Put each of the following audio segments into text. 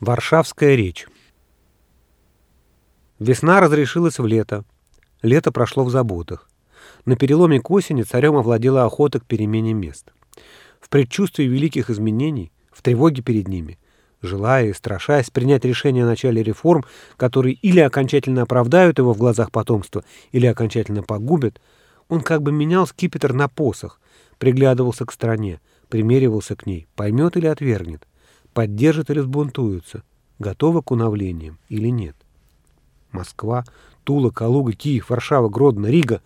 Варшавская речь. Весна разрешилась в лето. Лето прошло в заботах. На переломе к осени царем овладела охота к перемене мест. В предчувствии великих изменений, в тревоге перед ними, желая и страшась принять решение о начале реформ, которые или окончательно оправдают его в глазах потомства, или окончательно погубят, он как бы менял скипетр на посох, приглядывался к стране, примеривался к ней, поймет или отвергнет поддержат или взбунтуются, готовы к уновлениям или нет. Москва, Тула, Калуга, Киев, Варшава, Гродно, Рига.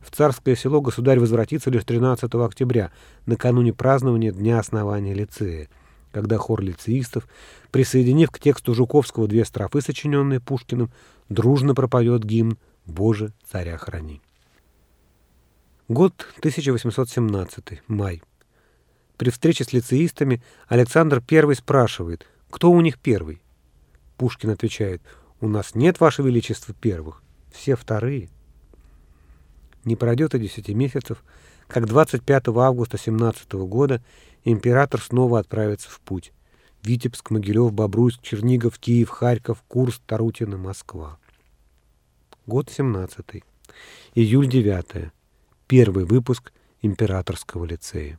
В царское село государь возвратится лишь 13 октября, накануне празднования Дня основания лицея, когда хор лицеистов, присоединив к тексту Жуковского две строфы, сочиненные Пушкиным, дружно пропоет гимн «Боже, царя храни». Год 1817, май. При встрече с лицеистами Александр I спрашивает, кто у них первый. Пушкин отвечает, у нас нет, Ваше Величество, первых, все вторые. Не пройдет и десяти месяцев, как 25 августа 17 года император снова отправится в путь. Витебск, Могилев, Бобруйск, Чернигов, Киев, Харьков, Курск, Тарутино, Москва. Год 17. Июль 9. Первый выпуск Императорского лицея.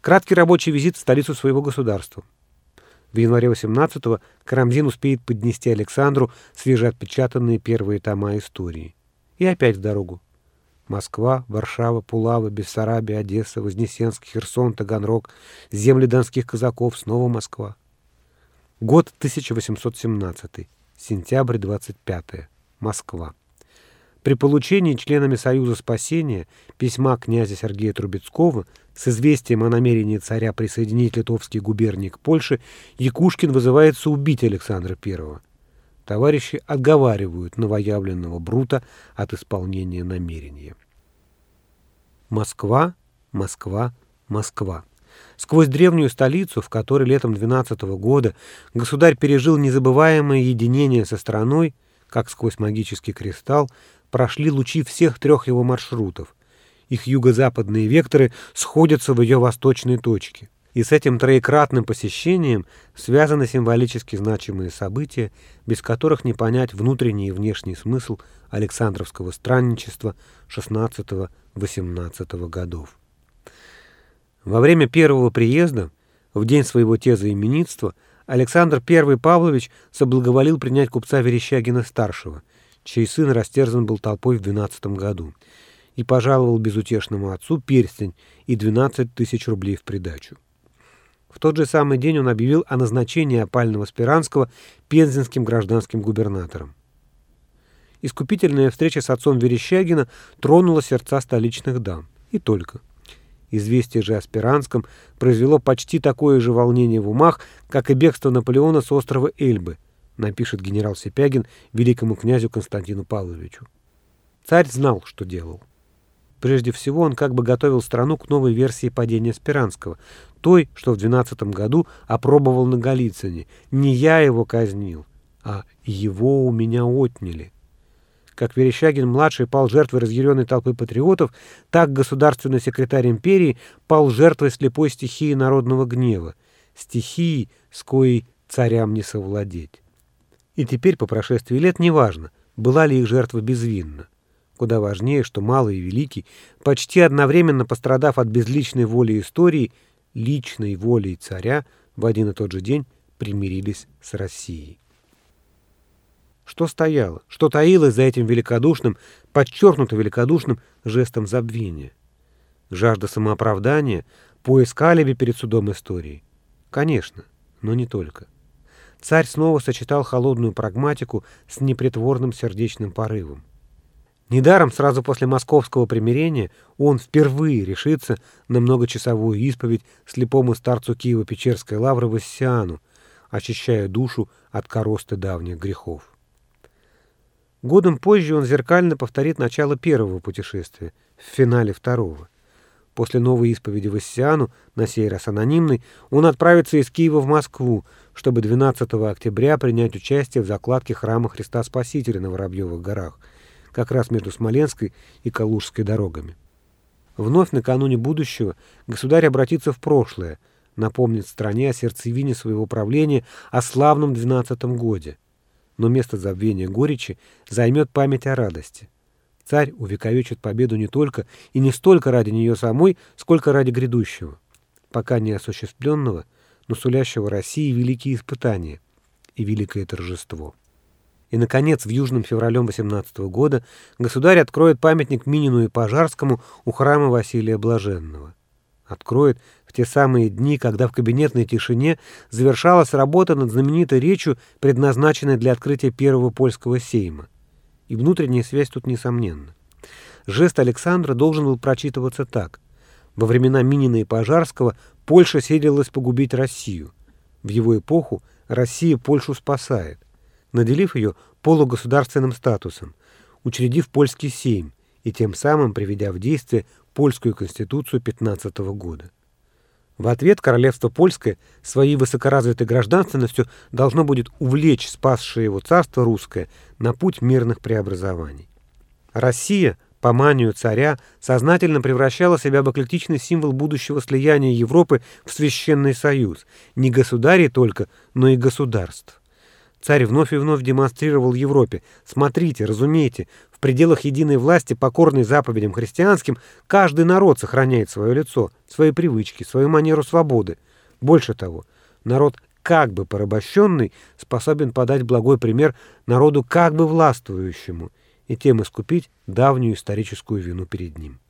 Краткий рабочий визит в столицу своего государства. В январе 18-го Карамзин успеет поднести Александру свежеотпечатанные первые тома истории. И опять в дорогу. Москва, Варшава, Пулава, Бессарабия, Одесса, Вознесенск, Херсон, Таганрог, земли донских казаков, снова Москва. Год 1817, сентябрь 25, Москва. При получении членами Союза спасения письма князя Сергея Трубецкого с известием о намерении царя присоединить литовские губернии к Польше, Якушкин вызывается убить Александра I. Товарищи отговаривают новоявленного Брута от исполнения намерения. Москва, Москва, Москва. Сквозь древнюю столицу, в которой летом 12 года государь пережил незабываемое единение со страной, как сквозь магический кристалл, прошли лучи всех трех его маршрутов. Их юго-западные векторы сходятся в ее восточной точке. И с этим троекратным посещением связаны символически значимые события, без которых не понять внутренний и внешний смысл Александровского странничества XVI-XVIII годов. Во время первого приезда, в день своего тезоименитства, Александр I Павлович соблаговолил принять купца Верещагина-старшего – чей сын растерзан был толпой в 12 году, и пожаловал безутешному отцу перстень и 12 тысяч рублей в придачу. В тот же самый день он объявил о назначении опального Спиранского пензенским гражданским губернатором. Искупительная встреча с отцом Верещагина тронула сердца столичных дам. И только. Известие же о Спиранском произвело почти такое же волнение в умах, как и бегство Наполеона с острова Эльбы – напишет генерал Сипягин великому князю Константину Павловичу. Царь знал, что делал. Прежде всего, он как бы готовил страну к новой версии падения Спиранского, той, что в 12 году опробовал на Голицыне. Не я его казнил, а его у меня отняли. Как Верещагин-младший пал жертвой разъяренной толпы патриотов, так государственный секретарь империи пал жертвой слепой стихии народного гнева, стихии, с коей царям не совладеть. И теперь, по прошествии лет, неважно, была ли их жертва безвинна. Куда важнее, что малый и великий, почти одновременно пострадав от безличной воли истории, личной волей царя, в один и тот же день примирились с Россией. Что стояло, что таилось за этим великодушным, подчеркнуто великодушным жестом забвения? Жажда самооправдания, поиск алиби перед судом истории? Конечно, но не только царь снова сочетал холодную прагматику с непритворным сердечным порывом. Недаром сразу после московского примирения он впервые решится на многочасовую исповедь слепому старцу Киево-Печерской лавры Вассиану, очищая душу от коросты давних грехов. Годом позже он зеркально повторит начало первого путешествия, в финале второго. После новой исповеди Вассиану, на сей раз анонимной, он отправится из Киева в Москву, чтобы 12 октября принять участие в закладке храма Христа Спасителя на Воробьевых горах, как раз между Смоленской и Калужской дорогами. Вновь накануне будущего государь обратится в прошлое, напомнит стране о сердцевине своего правления о славном двенадцатом годе. Но место забвения горечи займет память о радости. Царь увековечит победу не только и не столько ради нее самой, сколько ради грядущего, пока не осуществленного, но сулящего России великие испытания и великое торжество. И, наконец, в Южном февралем 18 года государь откроет памятник Минину и Пожарскому у храма Василия Блаженного. Откроет в те самые дни, когда в кабинетной тишине завершалась работа над знаменитой речью, предназначенной для открытия первого польского сейма. И внутренняя связь тут несомненна. Жест Александра должен был прочитываться так. Во времена Минина и Пожарского Польша селилась погубить Россию. В его эпоху Россия Польшу спасает наделив ее полугосударственным статусом, учредив польский сейм и тем самым приведя в действие польскую конституцию 15 года. В ответ королевство польское своей высокоразвитой гражданственностью должно будет увлечь спасшее его царство русское на путь мирных преобразований. Россия, по манию царя, сознательно превращала себя в эклектичный символ будущего слияния Европы в священный союз, не государей только, но и государств. Царь вновь и вновь демонстрировал Европе. Смотрите, разумейте, в пределах единой власти, покорной заповедям христианским, каждый народ сохраняет свое лицо, свои привычки, свою манеру свободы. Больше того, народ как бы порабощенный способен подать благой пример народу как бы властвующему и тем искупить давнюю историческую вину перед ним.